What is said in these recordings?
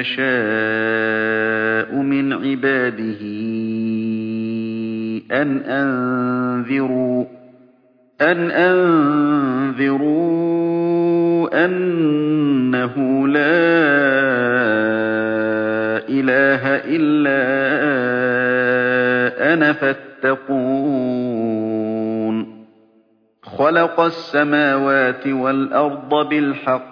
يشاء من عباده أن أنذروا أن أنذروا أنه لا إله إلا أنا فاتقون. خلق السماوات والأرض بالحق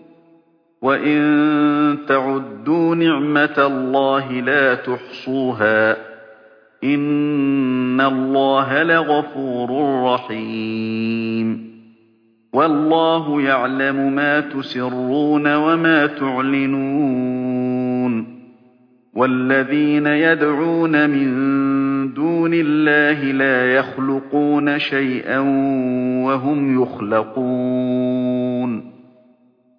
وإن تعدوا نعمة الله لا تحصوها إن الله لغفور رحيم والله يعلم ما تسرون وما تعلنون والذين يدعون من دون الله لا يخلقون شيئا وهم يخلقون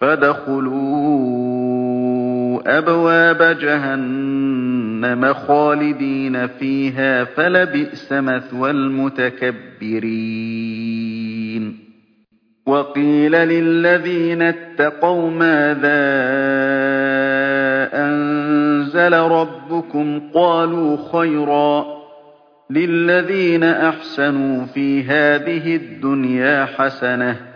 فَادْخُلُوا أَبْوَابَ جَهَنَّمَ خَالِدِينَ فِيهَا ۖ فَلَبِئْسَ مَثْوَى الْمُتَكَبِّرِينَ وَقِيلَ لِلَّذِينَ اتَّقَوْا مَاذَا أَنزَلَ رَبُّكُمْ ۚ قَالُوا خَيْرًا ۗ لِّلَّذِينَ أَحْسَنُوا فِي هَٰذِهِ الدُّنْيَا حَسَنَةٌ ۚ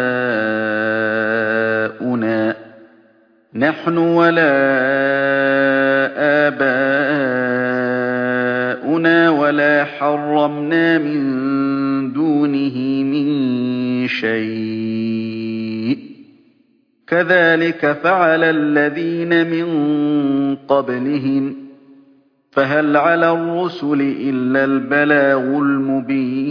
نَحْنُ وَلَا آبَاؤُنَا وَلَا حَرَّمْنَا مِن دُونِهِ مِن شَيْءٍ ۚ. كَذَٰلِكَ فَعَلَ الَّذِينَ مِن قَبْلِهِمْ ۚ. فَهَلْ عَلَى الرُّسُلِ إِلَّا الْبَلَاغُ الْمُبِينُ؟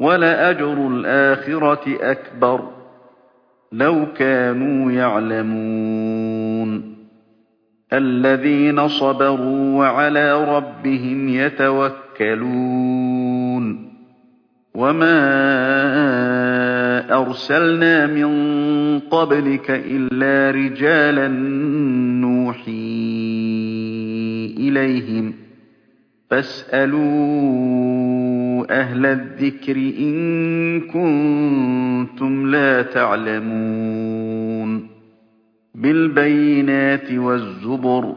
وَلَأَجْرُ الْآخِرَةِ أَكْبَرُ ۚ. لَوْ كَانُوا يَعْلَمُونَ. الَّذِينَ صَبَرُوا وَعَلَىٰ رَبِّهِمْ يَتَوَكَّلُونَ. وَمَا أَرْسَلْنَا مِن قَبْلِكَ إِلَّا رِجَالًا نُّوحِي إِلَيْهِمْ ۖ. فَاسْأَلُوا أَهْلَ الذِّكْرِ إِن كُنتُمْ لَا تَعْلَمُونَ بِالْبَيِّنَاتِ وَالزُّبُرِ ۗ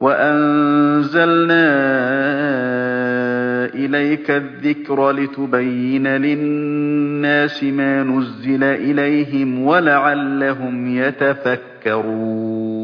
وَأَنزَلْنَا إِلَيْكَ الذِّكْرَ لِتُبَيِّنَ لِلنَّاسِ مَا نُزِّلَ إِلَيْهِمْ وَلَعَلَّهُمْ يَتَفَكَّرُونَ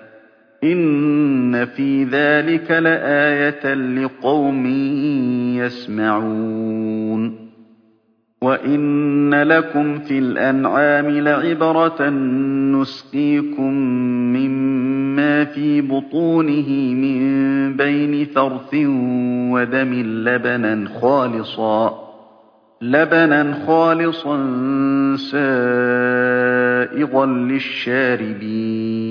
إِنَّ فِي ذَٰلِكَ لَآيَةً لِّقَوْمٍ يَسْمَعُونَ وَإِنَّ لَكُمْ فِي الْأَنْعَامِ لَعِبْرَةً ۖ نُّسْقِيكُم مِّمَّا فِي بُطُونِهِ مِن بَيْنِ فَرْثٍ وَدَمٍ لَّبَنًا خَالِصًا سَائِغًا لِّلشَّارِبِينَ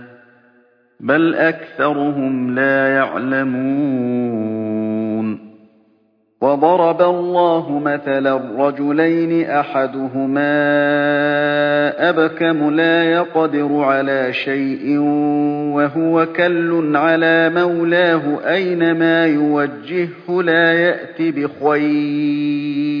بَلْ أَكْثَرُهُمْ لَا يَعْلَمُونَ وَضَرَبَ اللَّهُ مَثَلًا رَّجُلَيْنِ أَحَدُهُمَا أَبْكَمُ لَا يَقْدِرُ عَلَىٰ شَيْءٍ وَهُوَ كَلٌّ عَلَىٰ مَوْلَاهُ أَيْنَمَا يُوَجِّههُّ لَا يَأْتِ بِخَيْرٍ ۖ.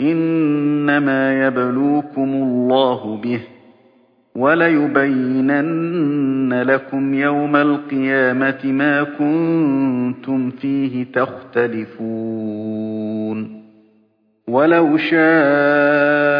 إِنَّمَا يَبْلُوكُمُ اللَّهُ بِهِ ۚ وَلَيُبَيِّنَنَّ لَكُمْ يَوْمَ الْقِيَامَةِ مَا كُنتُمْ فِيهِ تَخْتَلِفُونَ. وَلَوْ شَاءَ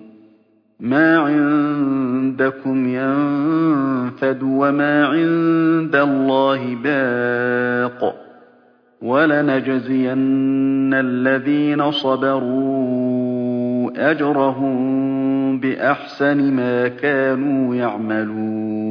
مَا عِندَكُمْ يَنفَدُ وَمَا عِندَ اللَّهِ بَاقٍ ۗ وَلَنَجْزِيَنَّ الَّذِينَ صَبَرُوا أَجْرَهُم بِأَحْسَنِ مَا كَانُوا يَعْمَلُونَ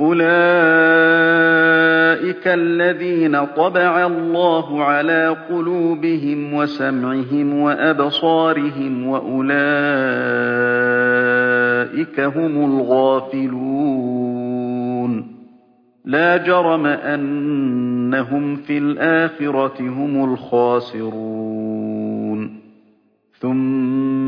أُولَٰئِكَ الَّذِينَ طَبَعَ اللَّهُ عَلَىٰ قُلُوبِهِمْ وَسَمْعِهِمْ وَأَبْصَارِهِمْ ۖ وَأُولَٰئِكَ هُمُ الْغَافِلُونَ لَا جَرَمَ أَنَّهُمْ فِي الْآخِرَةِ هُمُ الْخَاسِرُونَ ثُمَّ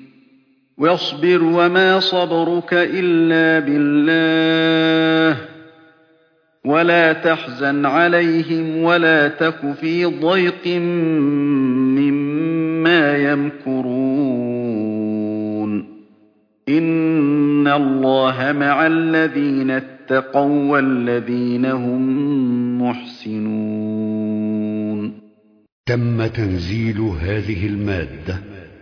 وَاصْبِرْ وَمَا صَبْرُكَ إِلَّا بِاللَّهِ. وَلَا تَحْزَنْ عَلَيْهِمْ وَلَا تَكُ فِي ضَيْقٍ مِّمَّا يَمْكُرُونَ. إِنَّ اللَّهَ مَعَ الَّذِينَ اتَّقَوا وَّالَّذِينَ هُم مُّحْسِنُونَ. تم تنزيل هذه المادة.